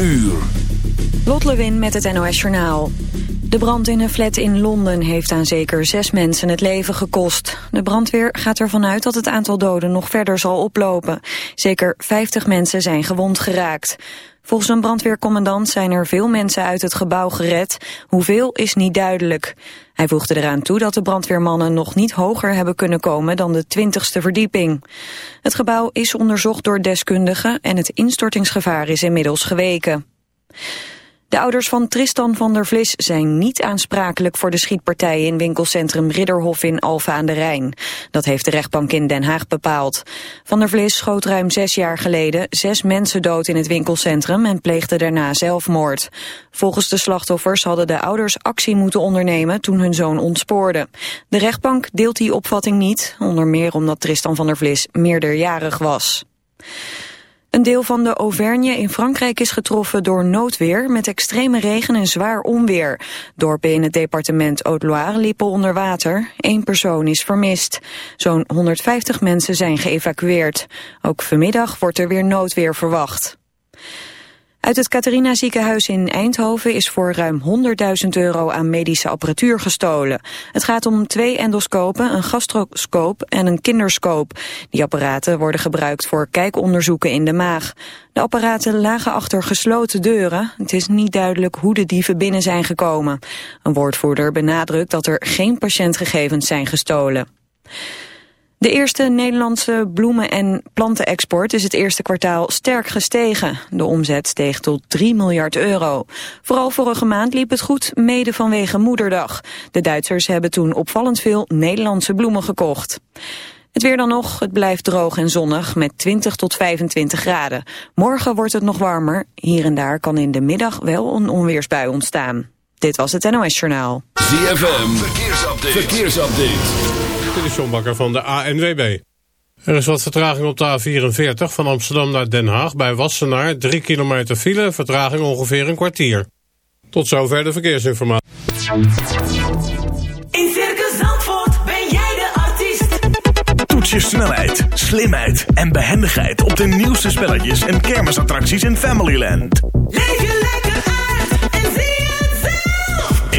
uur. Lot Lewin met het NOS Journaal. De brand in een flat in Londen heeft aan zeker zes mensen het leven gekost. De brandweer gaat ervan uit dat het aantal doden nog verder zal oplopen. Zeker 50 mensen zijn gewond geraakt. Volgens een brandweercommandant zijn er veel mensen uit het gebouw gered. Hoeveel is niet duidelijk. Hij voegde eraan toe dat de brandweermannen nog niet hoger hebben kunnen komen dan de 20ste verdieping. Het gebouw is onderzocht door deskundigen en het instortingsgevaar is inmiddels geweken. De ouders van Tristan van der Vlis zijn niet aansprakelijk voor de schietpartij in winkelcentrum Ridderhof in Alfa aan de Rijn. Dat heeft de rechtbank in Den Haag bepaald. Van der Vlis schoot ruim zes jaar geleden zes mensen dood in het winkelcentrum en pleegde daarna zelfmoord. Volgens de slachtoffers hadden de ouders actie moeten ondernemen toen hun zoon ontspoorde. De rechtbank deelt die opvatting niet, onder meer omdat Tristan van der Vlis meerderjarig was. Een deel van de Auvergne in Frankrijk is getroffen door noodweer met extreme regen en zwaar onweer. Dorpen in het departement Haute-Loire liepen onder water. Eén persoon is vermist. Zo'n 150 mensen zijn geëvacueerd. Ook vanmiddag wordt er weer noodweer verwacht. Uit het Catharina ziekenhuis in Eindhoven is voor ruim 100.000 euro aan medische apparatuur gestolen. Het gaat om twee endoscopen, een gastroscoop en een kinderscoop. Die apparaten worden gebruikt voor kijkonderzoeken in de maag. De apparaten lagen achter gesloten deuren. Het is niet duidelijk hoe de dieven binnen zijn gekomen. Een woordvoerder benadrukt dat er geen patiëntgegevens zijn gestolen. De eerste Nederlandse bloemen- en plantenexport is het eerste kwartaal sterk gestegen. De omzet steeg tot 3 miljard euro. Vooral vorige maand liep het goed, mede vanwege Moederdag. De Duitsers hebben toen opvallend veel Nederlandse bloemen gekocht. Het weer dan nog, het blijft droog en zonnig met 20 tot 25 graden. Morgen wordt het nog warmer. Hier en daar kan in de middag wel een onweersbui ontstaan. Dit was het NOS Journaal. ZFM, verkeersupdate. Dit is John Bakker van de ANWB. Er is wat vertraging op de A44 van Amsterdam naar Den Haag bij Wassenaar. 3 kilometer file, vertraging ongeveer een kwartier. Tot zover de verkeersinformatie. In Circus Zandvoort ben jij de artiest. Toets je snelheid, slimheid en behendigheid op de nieuwste spelletjes en kermisattracties in Familyland. Leef je lekker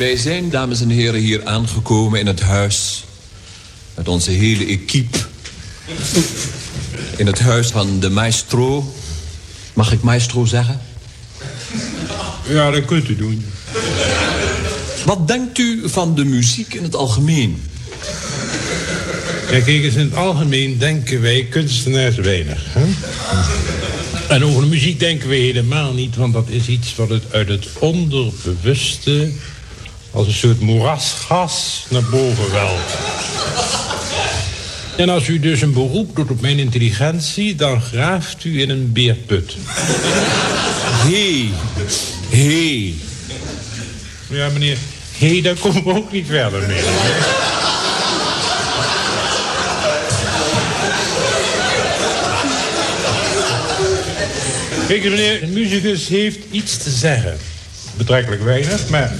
Wij zijn, dames en heren, hier aangekomen in het huis... met onze hele equipe. In het huis van de maestro. Mag ik maestro zeggen? Ja, dat kunt u doen. Wat denkt u van de muziek in het algemeen? Ja, kijk eens, in het algemeen denken wij kunstenaars weinig. Hè? En over de muziek denken we helemaal niet, want dat is iets wat het uit het onderbewuste als een soort moerasgas naar boven welt. En als u dus een beroep doet op mijn intelligentie, dan graaft u in een beerput. Hé, hé. Ja, meneer, hé, daar komen we ook niet verder mee. Kijk, meneer, een muzikus heeft iets te zeggen. Betrekkelijk weinig, maar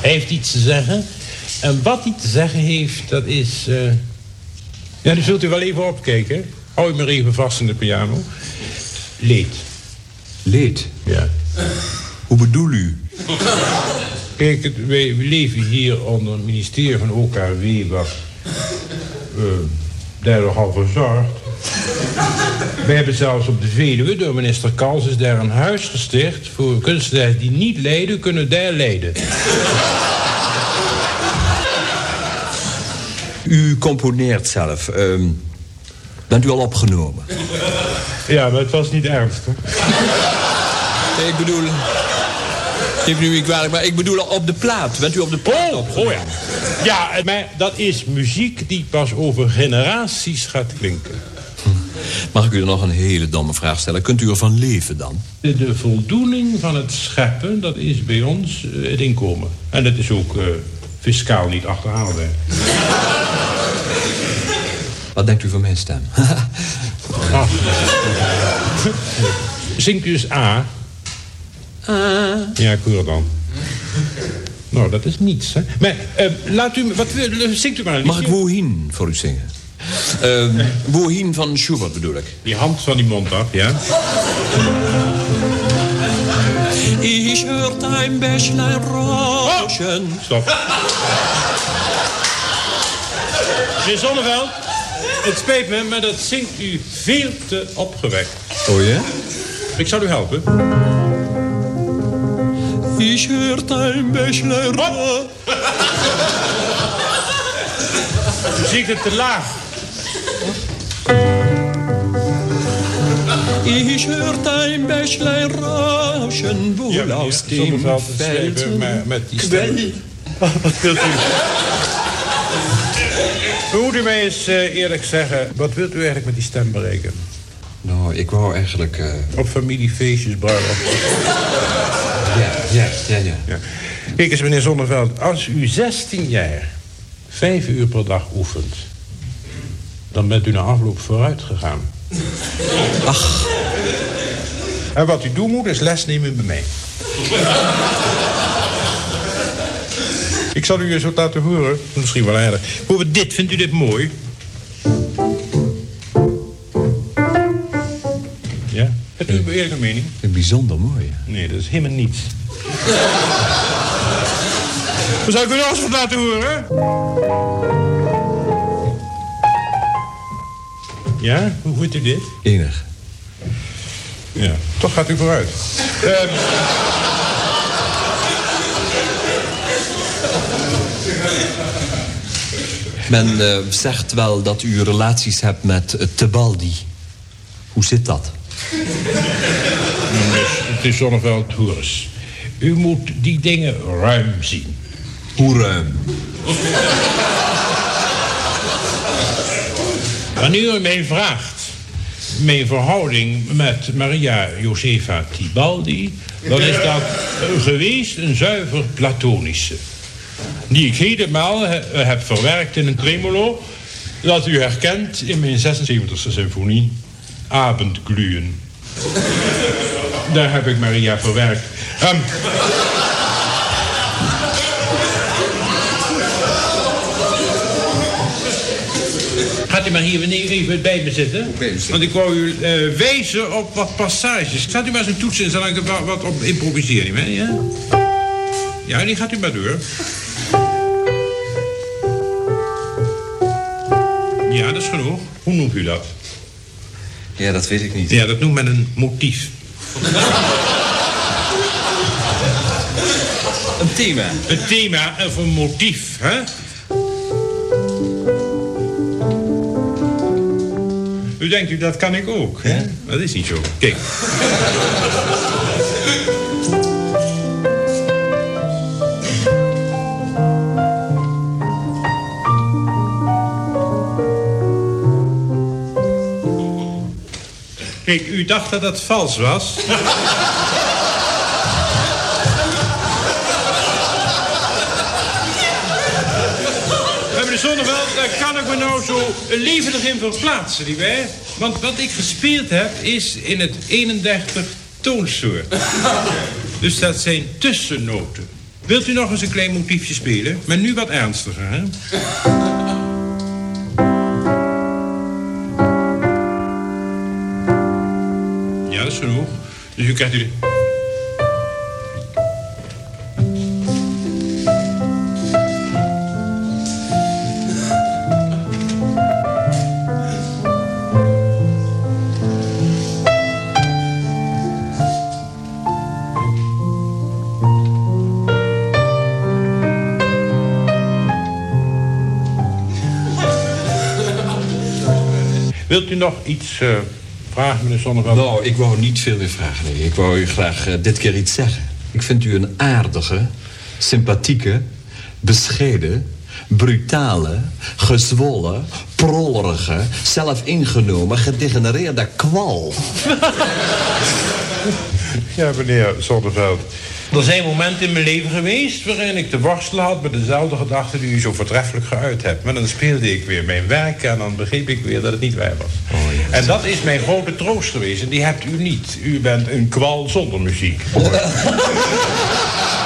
Hij heeft iets te zeggen. En wat hij te zeggen heeft, dat is... eh, Ja, dan zult u wel even opkijken. Hou je maar even vast in de piano. Leed. Leed. Ja. Hoe bedoel u? Kijk, wij leven hier onder het ministerie van OKW... wat eh daar nogal voor Wij hebben zelfs op de Veluwe, door minister Kals... is daar een huis gesticht voor kunstenaars die niet lijden... kunnen daar lijden. U componeert zelf. Ehm, bent u al opgenomen? Ja, maar het was niet ernstig. Nee, ik bedoel... Neem nu niet kwalijk, maar ik bedoel op de plaat. Bent u op de plaat Oh, opgenomen? oh ja. Ja, maar dat is muziek die pas over generaties gaat klinken. Mag ik u er nog een hele domme vraag stellen? Kunt u ervan leven dan? De, de voldoening van het scheppen, dat is bij ons eh, het inkomen. En dat is ook eh, fiscaal niet achterhaalbaar. Wat denkt u van mijn stem? Ah. Zingt u eens A? Ja, ik hoor het dan. Nou, dat is niets, hè. Maar eh, laat u... Wat, wil- zingt u maar een Mag ik. Wohin voor u zingen? Ehm Wohin van Schubert bedoel ik. Die hand van die mond af, ja? Ich hört ein Bächlein rauschen. Stop. Meneer Zonneveld, het spijt me, maar dat zingt u veel te opgewekt. Oh ja? Ik zal u helpen. Ich hört ein Bächlein rauschen. U zingt het te laag. Ich hört ein Bächlein rauschen, wohl aus dem die stem. Wat wilt u? Moet u mij eens eh, eerlijk zeggen, wat wilt u eigenlijk met die stem bereiken? Nou, ik wou eigenlijk... eh, Op familiefeestjes, bruiloft. ja, ja, ja, ja. Ja. Kijk eens, meneer Zonneveld, als u 16 jaar vijf uur per dag oefent... dan bent u na afloop vooruit gegaan. Ach, En wat u doen moet, is les nemen bij mij. Ik zal u eens wat laten horen. Misschien wel aardig. Bijvoorbeeld dit, vindt u dit mooi? Ja? Hebt u een eerlijke mening? een bijzonder mooi. Nee, dat is helemaal niets. Dan zou ik u nog eens wat laten horen? Ja? Hoe vindt u dit? Enig. Ja, toch gaat u vooruit. Ehm. Men eh, zegt wel dat u relaties hebt met uh, Tebaldi. Hoe zit dat? Dus het is Zonneveld Hoers. U moet die dingen ruim zien. Hoe ruim? Wanneer u mij vraagt mijn verhouding met Maria Josefa Tibaldi... dan is dat geweest een zuiver platonische. Die ik helemaal he- heb verwerkt in een tremolo... dat u herkent in mijn 76e symfonie... Abendglühen. Daar heb ik Maria verwerkt. Ehm, maar hier beneden even bij me zitten. bij me zitten. Want ik wou u eh, wijzen op wat passages. Gaat u maar eens een toets in, zodat ik er wat, wat op improviseer. Niet meer, ja? ja, die gaat u maar door. Ja, dat is genoeg. Hoe noemt u dat? Ja, dat weet ik niet. Ja, dat noemt men een motief. Een thema. Een thema of een motief, hè? U denkt u, dat kan ik ook, hè? Dat is niet zo. Kijk. Kijk, u dacht dat dat vals was. We hebben de Zonneveld, daar kan ik me nou zo levendig in verplaatsen, die wij. Want wat ik gespeeld heb, is in het 31 toonsoort. Dus dat zijn tussennoten. Wilt u nog eens een klein motiefje spelen? Maar nu wat ernstiger, hè? Ja, dat is genoeg. Dus u krijgt u... u nog iets eh, vragen, meneer Zonneveld? Nou, ik wou niet veel meer vragen. Nee. Ik wou u graag eh, dit keer iets zeggen. Ik vind u een aardige, sympathieke, bescheiden, brutale, gezwollen, prollerige, zelfingenomen, gedegenereerde kwal. Ja, meneer Zonneveld. Er zijn momenten in mijn leven geweest waarin ik te worstelen had met dezelfde gedachten die u zo voortreffelijk geuit hebt. Maar dan speelde ik weer mijn werk en dan begreep ik weer dat het niet waar was. En dat is mijn grote troost geweest en die hebt u niet. U bent een kwal zonder muziek.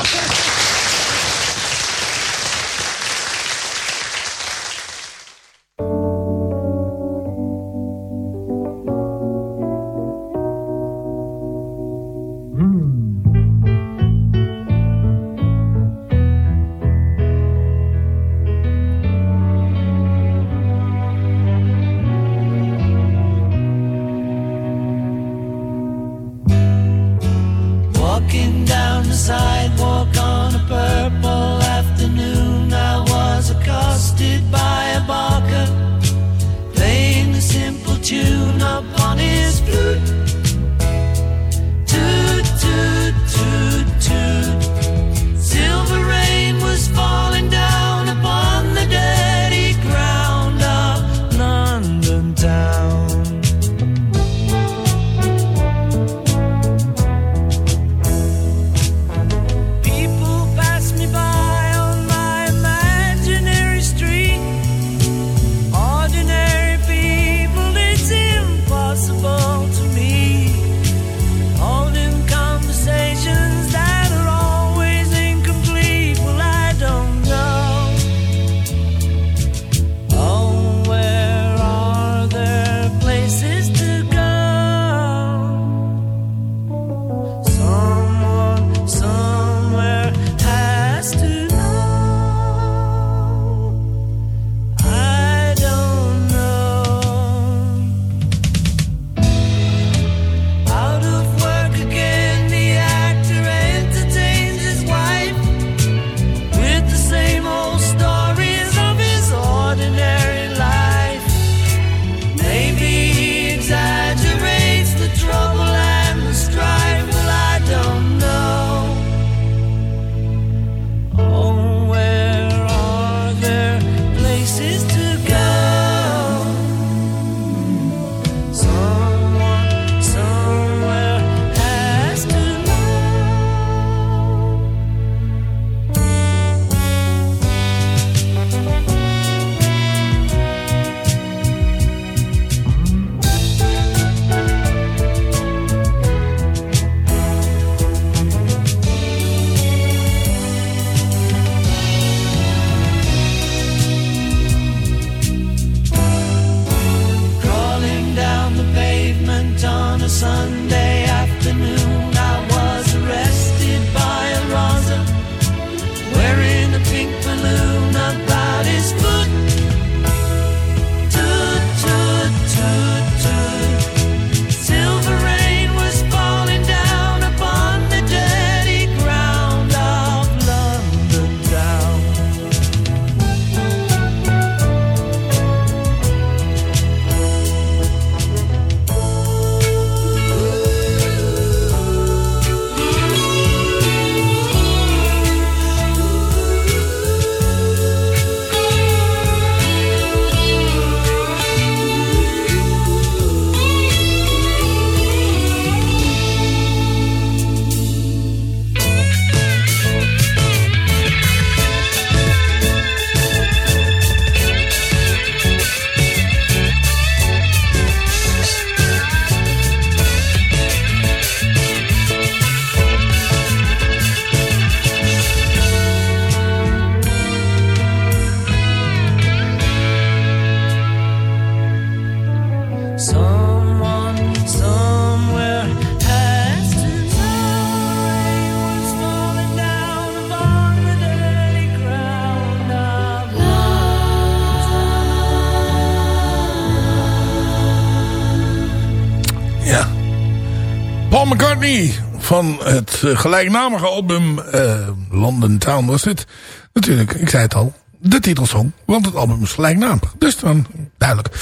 het eh, gelijknamige album eh, London Town was dit. Natuurlijk, ik zei het al, de titelsong, want het album is gelijknamig. Dus dan, duidelijk.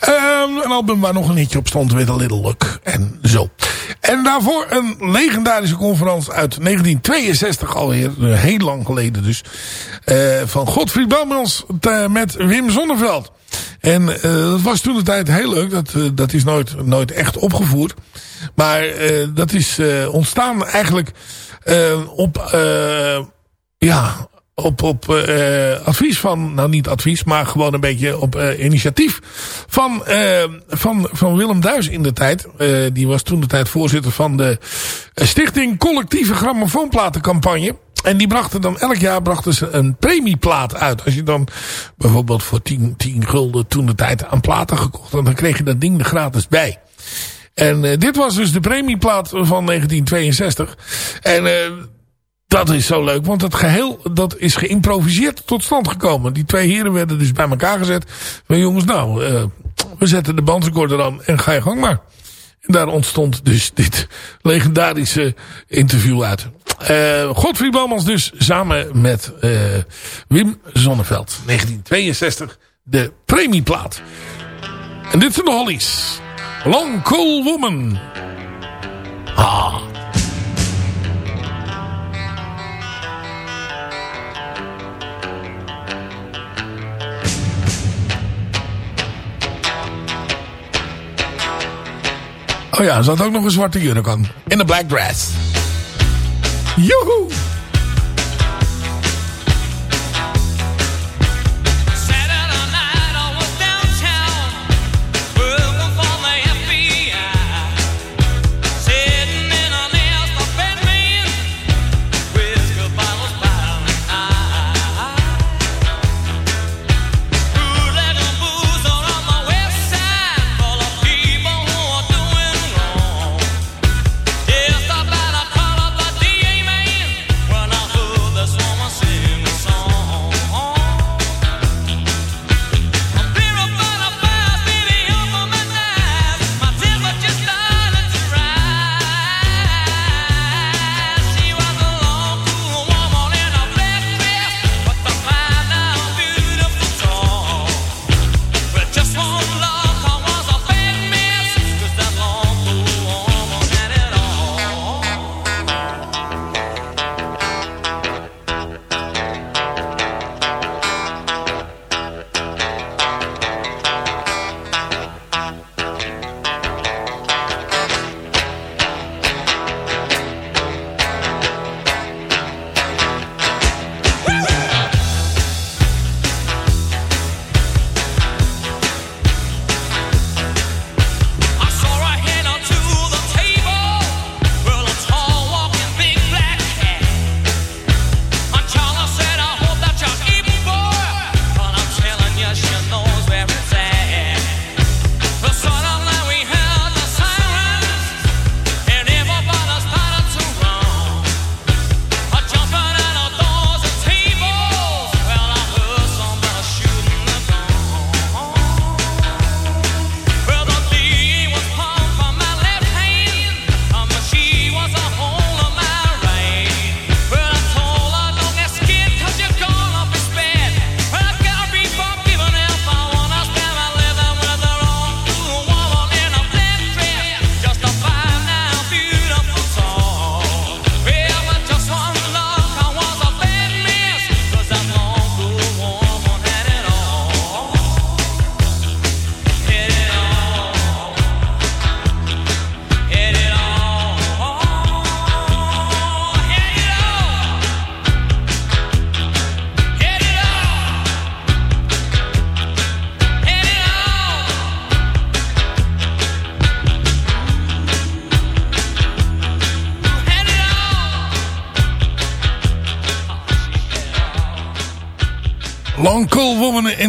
Ehm, een album waar nog een hitje op stond, With a Little Luck en zo. En daarvoor een legendarische conferentie uit 1962 alweer, eh, heel lang geleden dus, eh, van Godfried Belmans eh, met Wim Zonneveld. En dat was toen de tijd heel leuk. Dat, dat is nooit, nooit echt opgevoerd. Maar dat is ontstaan eigenlijk op, ja, op, op eh, advies van, nou niet advies, maar gewoon een beetje op eh, initiatief van, eh, van, van Willem Duis in de tijd. Die was toen de tijd voorzitter van de Stichting Collectieve Grammofoonplatencampagne. En die brachten dan elk jaar brachten ze een premieplaat uit. Als je dan bijvoorbeeld voor 10, 10 gulden toen de tijd aan platen gekocht had, dan kreeg je dat ding er gratis bij. En uh, dit was dus de premieplaat van 1962. En uh, dat is zo leuk, want het geheel dat is geïmproviseerd tot stand gekomen. Die twee heren werden dus bij elkaar gezet. Van jongens, nou, uh, we zetten de bandrecorder aan en ga je gang maar. En daar ontstond dus dit legendarische interview uit. Uh, Godfried Balmans dus samen met uh, Wim Zonneveld. 1962, de premieplaat. En dit zijn de Hollies. Long Cool Woman. Ah. Oh ja, er zat ook nog een zwarte jurk aan. In een black dress. Joehoe!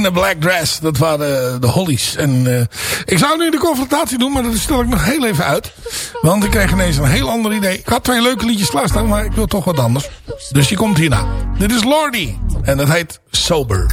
A Black Dress. Dat waren de Hollies. En uh, ik zou nu de confrontatie doen, maar dat stel ik nog heel even uit. Want ik kreeg ineens een heel ander idee. Ik had twee leuke liedjes klaarstaan, maar ik wil toch wat anders. Dus die komt hierna. Dit is Lordy. En dat heet Sober.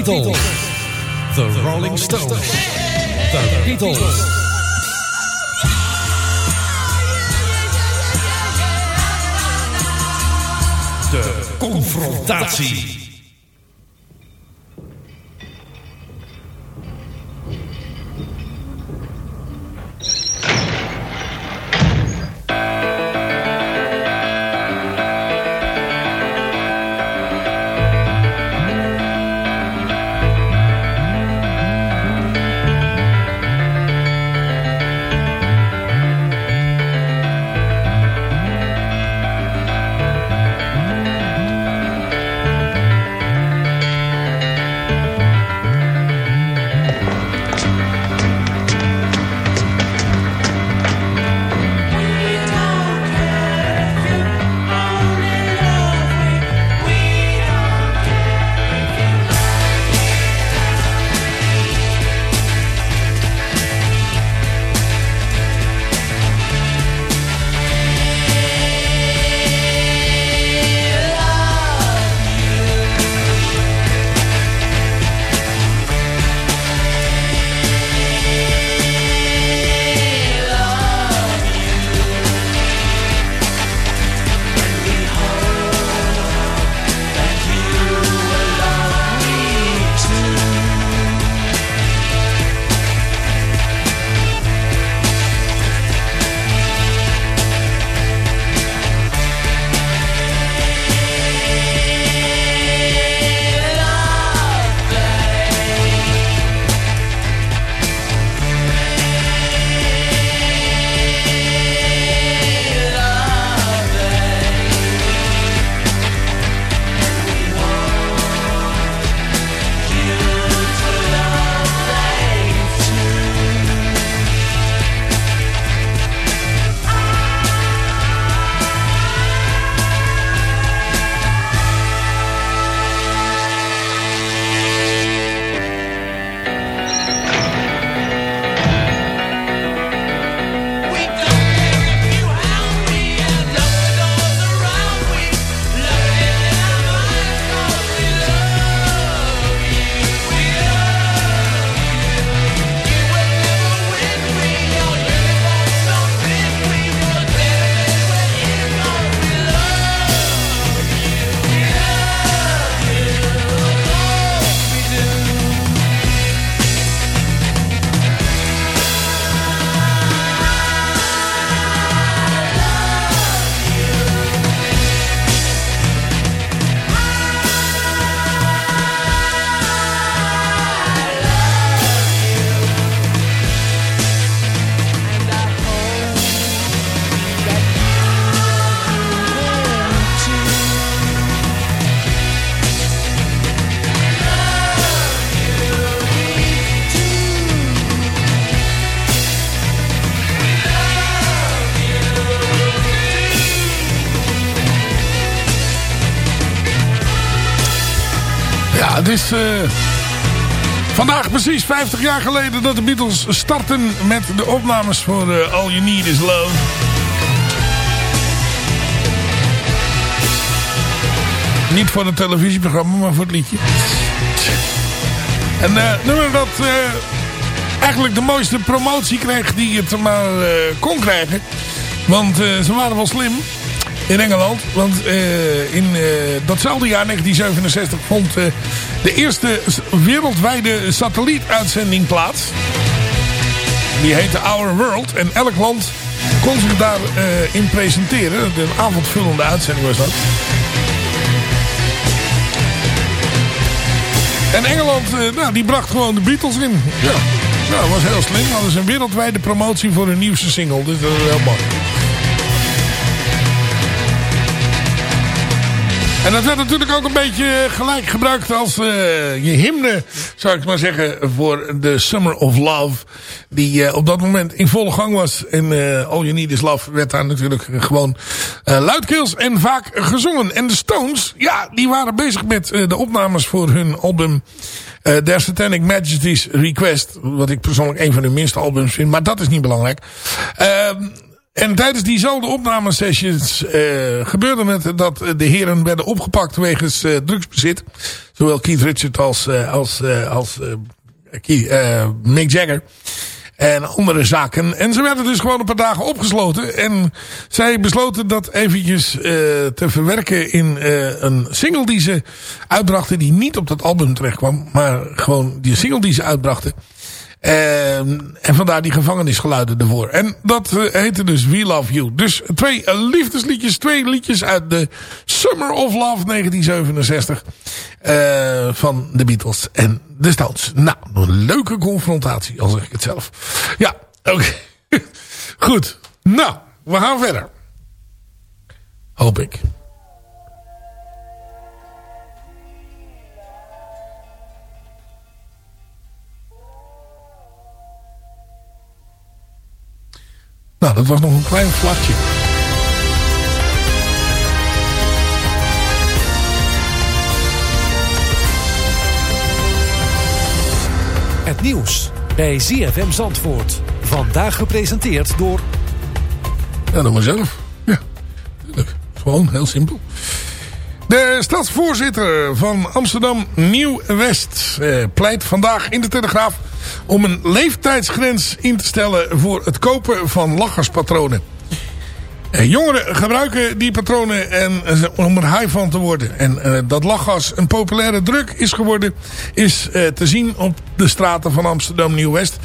Beatles. The Rolling Stones. The Beatles. De confrontatie. Eh, vandaag precies 50 jaar geleden dat de Beatles starten met de opnames voor eh, All You Need Is Love. Niet voor het televisieprogramma, maar voor het liedje. En eh nummer dat eigenlijk de mooiste promotie kreeg die het maar kon krijgen. Want ze waren wel slim in Engeland. Want in datzelfde jaar, 1967, vond de eerste wereldwijde satellietuitzending plaats. Die heette Our World. En elk land kon zich daarin eh, in presenteren. Een avondvullende uitzending was dat. En Engeland, eh, nou, die bracht gewoon de Beatles in. Ja, nou, dat was heel slim. Hadden ze een wereldwijde promotie voor hun nieuwste single. Dus dat is heel mooi. En dat werd natuurlijk ook een beetje gelijk gebruikt als eh, je hymne, zou ik maar zeggen, voor de Summer of Love. Die eh, op dat moment in volle gang was. En eh, All You Need Is Love werd daar natuurlijk gewoon eh, luidkeels en vaak gezongen. En de Stones, ja, die waren bezig met eh, de opnames voor hun album eh Their Satanic Majesty's Request. Wat ik persoonlijk een van hun minste albums vind, maar dat is niet belangrijk. Ehm en tijdens diezelfde opnamesessions uh, gebeurde het dat de heren werden opgepakt wegens uh, drugsbezit. Zowel Keith Richards als, uh, als, als Mick Jagger. En andere zaken. En ze werden dus gewoon een paar dagen opgesloten. En zij besloten dat eventjes te verwerken in een single die ze uitbrachten. Die niet op dat album terecht kwam. Maar gewoon die single die ze uitbrachten. En, en vandaar die gevangenisgeluiden ervoor. En dat uh, heette dus We Love You. Dus twee uh, liefdesliedjes, twee liedjes uit de Summer of Love 1967. Uh, van de Beatles en de Stones. Nou, een leuke confrontatie, al zeg ik het zelf. Ja, oké. Goed. Nou, we gaan verder. Hoop ik. Nou, dat was nog een klein flatje. Het nieuws bij ZFM Zandvoort. Vandaag gepresenteerd door... Ja, doe maar zelf. Ja. Gewoon heel simpel. De stadsvoorzitter van Amsterdam Nieuw-West eh, pleit vandaag in de Telegraaf om een leeftijdsgrens in te stellen voor het kopen van lacherspatronen. Eh, jongeren gebruiken die patronen en, eh, om er high van te worden. En dat lachgas een populaire druk is geworden... is te zien op de straten van Amsterdam Nieuw-West.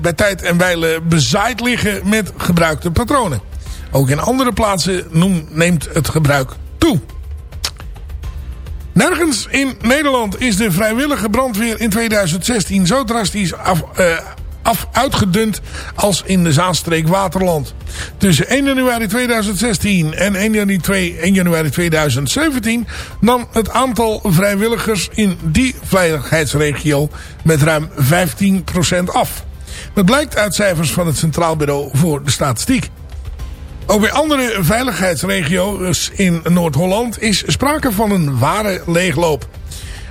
Bij tijd en wijle bezaaid liggen met gebruikte patronen. Ook in andere plaatsen neemt het gebruik toe. Nergens in Nederland is de vrijwillige brandweer in 2016 zo drastisch af, uh, af uitgedund als in de Zaanstreek Waterland. Tussen 1 januari 2016 en 1 januari, 2, 1 januari 2017 nam het aantal vrijwilligers in die veiligheidsregio met ruim 15% af. Dat blijkt uit cijfers van het Centraal Bureau voor de Statistiek. Ook bij andere veiligheidsregio's in Noord-Holland is sprake van een ware leegloop.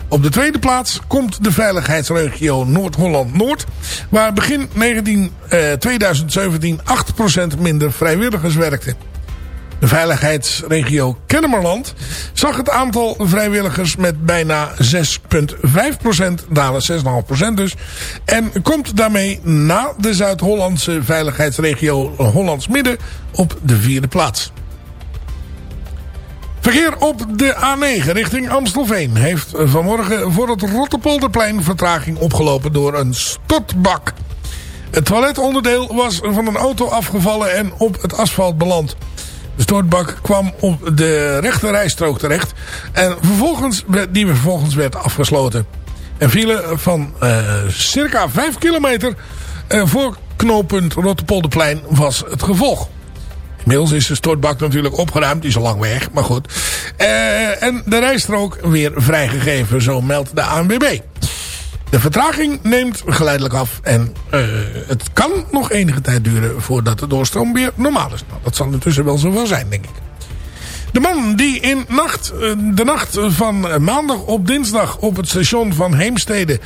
Op de tweede plaats komt de veiligheidsregio Noord-Holland-Noord... waar begin 19, eh, 2017 8% minder vrijwilligers werkten. De veiligheidsregio Kennemerland zag het aantal vrijwilligers met bijna 6,5% dalen, 6,5% dus. En komt daarmee na de Zuid-Hollandse veiligheidsregio Hollands Midden op de vierde plaats. Verkeer op de A9 richting Amstelveen heeft vanmorgen voor het Rotterpolderplein vertraging opgelopen door een stortbak. Het toiletonderdeel was van een auto afgevallen en op het asfalt beland. De stortbak kwam op de rechte rijstrook terecht. En vervolgens, die vervolgens werd afgesloten. En vielen van uh, circa 5 kilometer uh, voor knooppunt Rotterpolderplein was het gevolg. Inmiddels is de stortbak natuurlijk opgeruimd. Die is al lang weg, maar goed. Uh, en de rijstrook weer vrijgegeven, zo meldt de ANWB. De vertraging neemt geleidelijk af. En uh, het kan nog enige tijd duren voordat de doorstroom weer normaal is. Nou, dat zal intussen wel zo wel zijn, denk ik. De man die in nacht, de nacht van maandag op dinsdag op het station van Heemstede...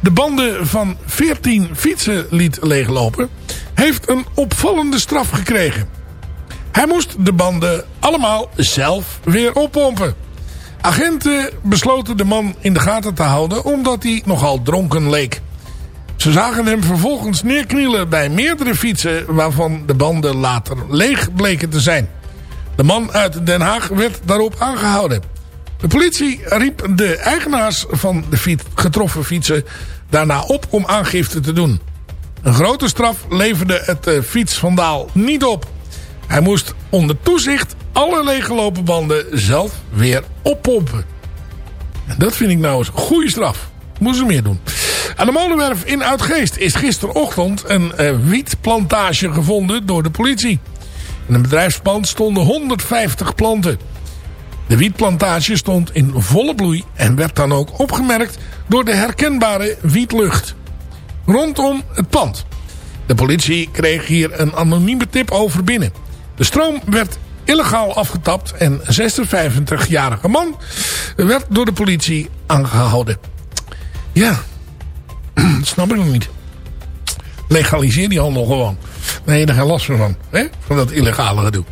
de banden van 14 fietsen liet leeglopen... heeft een opvallende straf gekregen. Hij moest de banden allemaal zelf weer oppompen. Agenten besloten de man in de gaten te houden omdat hij nogal dronken leek. Ze zagen hem vervolgens neerknielen bij meerdere fietsen waarvan de banden later leeg bleken te zijn. De man uit Den Haag werd daarop aangehouden. De politie riep de eigenaars van de getroffen fietsen daarna op om aangifte te doen. Een grote straf leverde het eh, fietsvandaal niet op. Hij moest onder toezicht alle leeggelopen banden zelf weer oppompen. En dat vind ik nou eens een goede straf. Moeten ze meer doen. Aan de molenwerf in Uitgeest is gisterochtend een eh, wietplantage gevonden door de politie. In een bedrijfspand stonden 150 planten. De wietplantage stond in volle bloei en werd dan ook opgemerkt door de herkenbare wietlucht. Rondom het pand. De politie kreeg hier een anonieme tip over binnen. De stroom werd illegaal afgetapt en een 56-jarige man werd door de politie aangehouden. Ja, snap ik nog niet. Legaliseer die handel gewoon. Nee, daar ga je last van. Hè? Van dat illegale gedoe.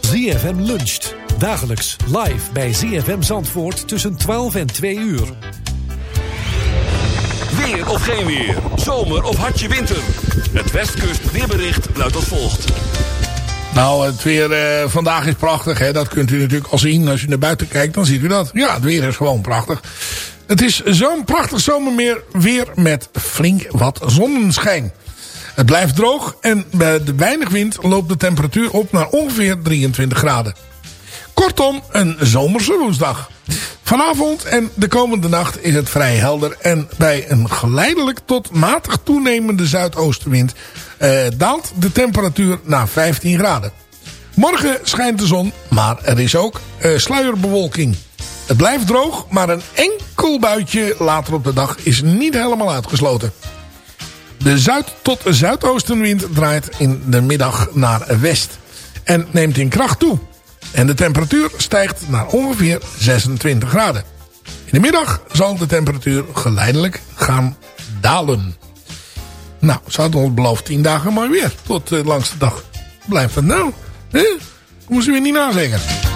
ZFM luncht. Dagelijks live bij ZFM Zandvoort tussen 12 en 2 uur. Weer of geen weer. Zomer of hartje winter. Het Westkust weerbericht luidt als volgt. Nou, het weer eh, vandaag is prachtig. Hè? Dat kunt u natuurlijk al zien. Als u naar buiten kijkt, dan ziet u dat. Ja, het weer is gewoon prachtig. Het is zo'n prachtig zomermeer weer met flink wat zonneschijn. Het blijft droog en bij de weinig wind loopt de temperatuur op naar ongeveer 23 graden. Kortom, een zomerse. Vanavond en de komende nacht is het vrij helder. En bij een geleidelijk tot matig toenemende zuidoostenwind eh, daalt de temperatuur naar 15 graden. Morgen schijnt de zon, maar er is ook eh, sluierbewolking. Het blijft droog, maar een enkel buitje later op de dag is niet helemaal uitgesloten. De zuid- tot zuidoostenwind draait in de middag naar west en neemt in kracht toe. En de temperatuur stijgt naar ongeveer 26 graden. In de middag zal de temperatuur geleidelijk gaan dalen. Nou, ze hadden ons beloofd 10 dagen mooi weer. Tot de langste dag. Blijft het nou? Hè? Moeten ze weer niet nazeggen.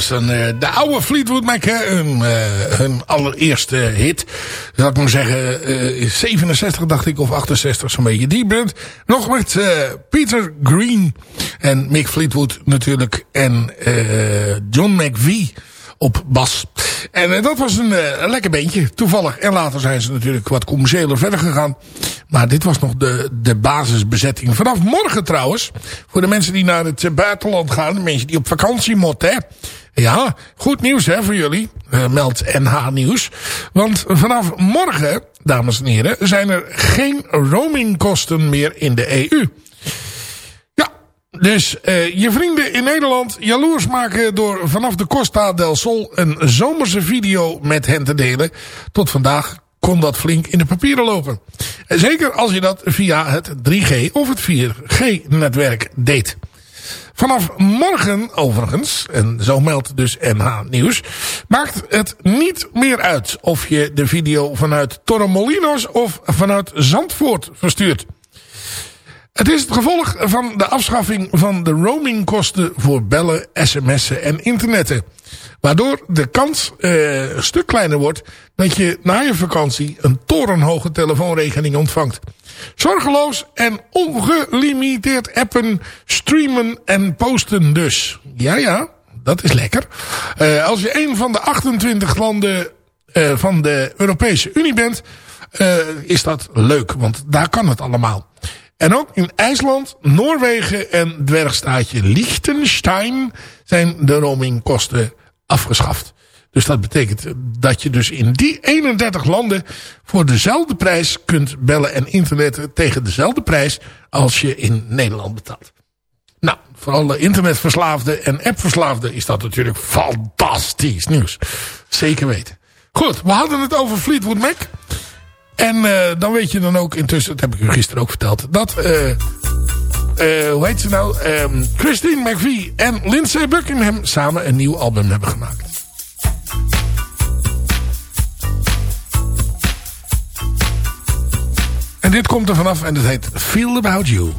Was dan eh, de oude Fleetwood Mac, hun, eh, hun allereerste hit. Zal ik maar zeggen, eh, 67 dacht ik, of 68, zo'n beetje. Die band, nog met eh, Peter Green en Mick Fleetwood natuurlijk. En eh, John McVie op bas. En eh, dat was een, eh, lekker beentje, toevallig. En later zijn ze natuurlijk wat commerciëler verder gegaan. Maar dit was nog de, de basisbezetting. Vanaf morgen trouwens, voor de mensen die naar het eh, buitenland gaan. De mensen die op vakantie moeten, hè. Ja, goed nieuws hè, voor jullie. eh, meldt NH Nieuws. Want vanaf morgen, dames en heren, zijn er geen roamingkosten meer in de EU. Dus eh, je vrienden in Nederland jaloers maken door vanaf de Costa del Sol een zomerse video met hen te delen. Tot vandaag kon dat flink in de papieren lopen. En zeker als je dat via het 3G of het 4G-netwerk deed. Vanaf morgen overigens, en zo meldt dus NH Nieuws, maakt het niet meer uit of je de video vanuit Torremolinos of vanuit Zandvoort verstuurt. Het is het gevolg van de afschaffing van de roamingkosten voor bellen, sms'en en internetten. Waardoor de kans eh, een stuk kleiner wordt dat je na je vakantie een torenhoge telefoonrekening ontvangt. Zorgeloos en ongelimiteerd appen, streamen en posten dus. Ja, ja, dat is lekker. Eh, als je een van de 28 landen eh, van de Europese Unie bent, eh, is dat leuk, want daar kan het allemaal. En ook in IJsland, Noorwegen en dwergstaatje Liechtenstein zijn de roamingkosten afgeschaft. Dus dat betekent dat je dus in die 31 landen voor dezelfde prijs kunt bellen en internetten tegen dezelfde prijs als je in Nederland betaalt. Nou, voor alle internetverslaafden en appverslaafden is dat natuurlijk fantastisch nieuws. Zeker weten. Goed, we hadden het over Fleetwood Mac. En uh, dan weet je dan ook intussen, dat heb ik u gisteren ook verteld, dat, uh, uh, hoe heet ze nou, um, Christine McVie en Lindsay Buckingham samen een nieuw album hebben gemaakt. En dit komt er vanaf en het heet Feel About You.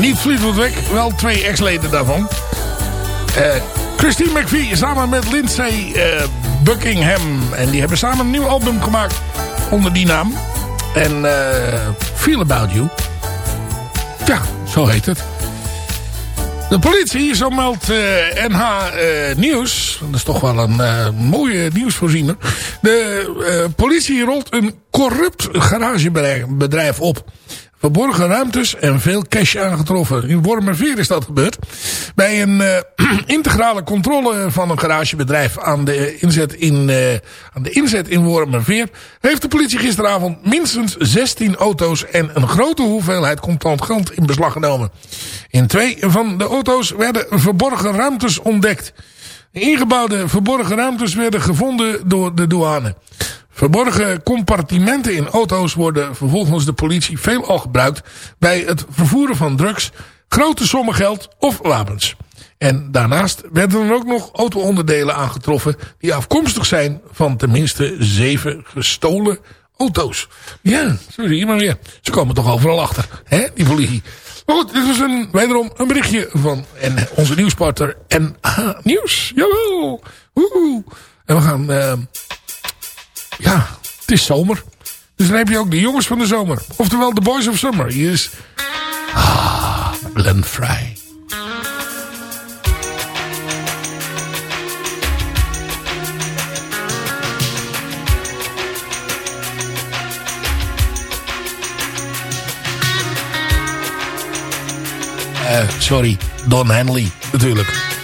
Niet Fleetwood wel twee ex-leden daarvan. Eh, Christine McVie samen met Lindsay eh, Buckingham. En die hebben samen een nieuw album gemaakt onder die naam. En eh, Feel About You. Ja, zo heet het. De politie, zo meldt NH Nieuws. Dat is toch wel een eh, mooie nieuwsvoorziener. De politie rolt een corrupt garagebedrijf op. Verborgen ruimtes en veel cash aangetroffen. In Wormerveer is dat gebeurd. Bij een eh, integrale controle van een garagebedrijf aan de inzet in, eh, aan de inzet in Wormerveer... heeft de politie gisteravond minstens 16 auto's en een grote hoeveelheid contant geld in beslag genomen. In twee van de auto's werden verborgen ruimtes ontdekt. De ingebouwde verborgen ruimtes werden gevonden door de douane. Verborgen compartimenten in auto's worden volgens de politie veelal gebruikt bij het vervoeren van drugs, grote sommen geld of wapens. En daarnaast werden er ook nog auto-onderdelen aangetroffen die afkomstig zijn van tenminste zeven gestolen auto's. Ja, zo zie je maar weer. Ze komen toch overal achter, hè, die politie. Maar goed, dit was een, wederom een berichtje van en onze nieuwspartner NH Nieuws. Jawel. Woehoe. En we gaan... eh, ja, het is zomer. Dus dan heb je ook de jongens van de zomer. Oftewel de Boys of Summer. Hier is... Ah, Glenn. Eh, sorry, Don Henley natuurlijk.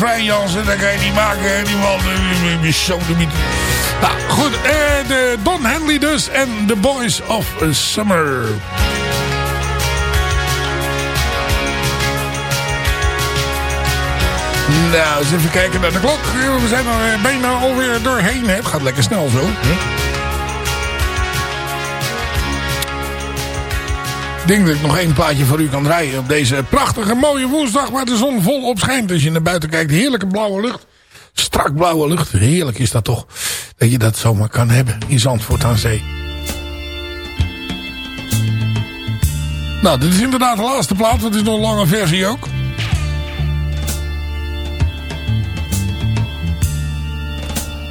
Niet Frey Jansen. Dat kan je niet maken. Die man. eh, de miet. Nou, goed. eh, de Don Henley dus. En The Boys of Summer. Nou, eens even kijken naar de klok. We zijn er eh, bijna alweer doorheen. Het gaat lekker snel zo. hè. Denk dat ik nog één plaatje voor u kan draaien op deze prachtige mooie woensdag waar de zon volop schijnt. Als je naar buiten kijkt, heerlijke blauwe lucht. Strak blauwe lucht. Heerlijk is dat toch. Dat je dat zomaar kan hebben in Zandvoort aan Zee. Nou, dit is inderdaad de laatste plaat, want het is nog een lange versie ook.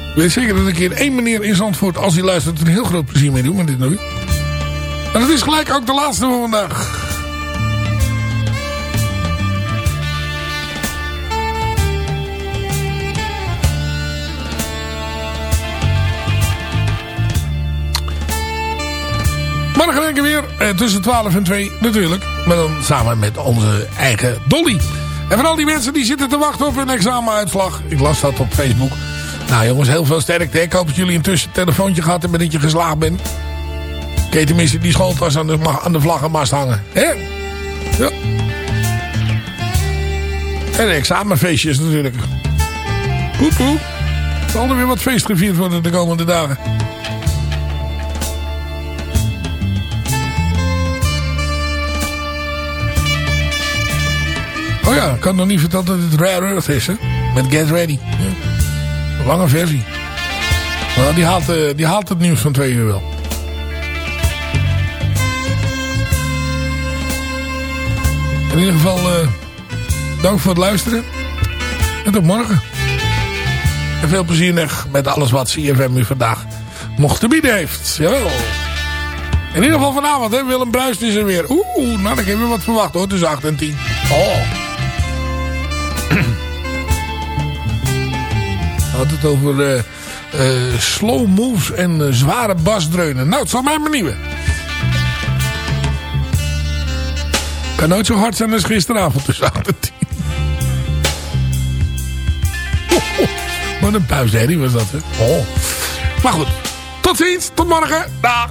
Ik weet zeker dat ik hier één meneer in Zandvoort, als hij luistert, een heel groot plezier mee doe met dit nu. En het is gelijk ook de laatste van vandaag. Morgen denk ik weer eh, tussen 12 en 2 natuurlijk. Maar dan samen met onze eigen Dolly. En van al die mensen die zitten te wachten op hun examenuitslag. Ik las dat op Facebook. Nou jongens, heel veel sterkte. Ik hoop dat jullie intussen een telefoontje gehad hebben dat je geslaagd bent. Kun tenminste die schooltas aan de, aan de vlaggenmast hangen. Hè? Ja. En de examenfeestjes natuurlijk. Poep poep. Er zal er weer wat feest gevierd worden de komende dagen. Oh ja, ik had nog niet verteld dat het Rare Earth is, hè? Met Get Ready. Een lange versie. Maar die haalt, eh, die haalt het nieuws van twee uur wel. In ieder geval, eh, dank voor het luisteren. En tot morgen. En veel plezier nog met alles wat CFM u vandaag nog te bieden heeft. Jawel. In ieder geval vanavond, hè. Willem Bruis is er weer. Oeh, nou, ik heb weer wat verwacht hoor. Tussen 8 en 10. Oh. had het over eh, eh, slow moves en zware basdreunen. Nou, het zal mij maar nieuwe. Kan nooit zo hard zijn als gisteravond tussen 8 en 10. Wat een puisherrie was dat, hè? Oh. Maar goed, tot ziens, tot morgen. Dag.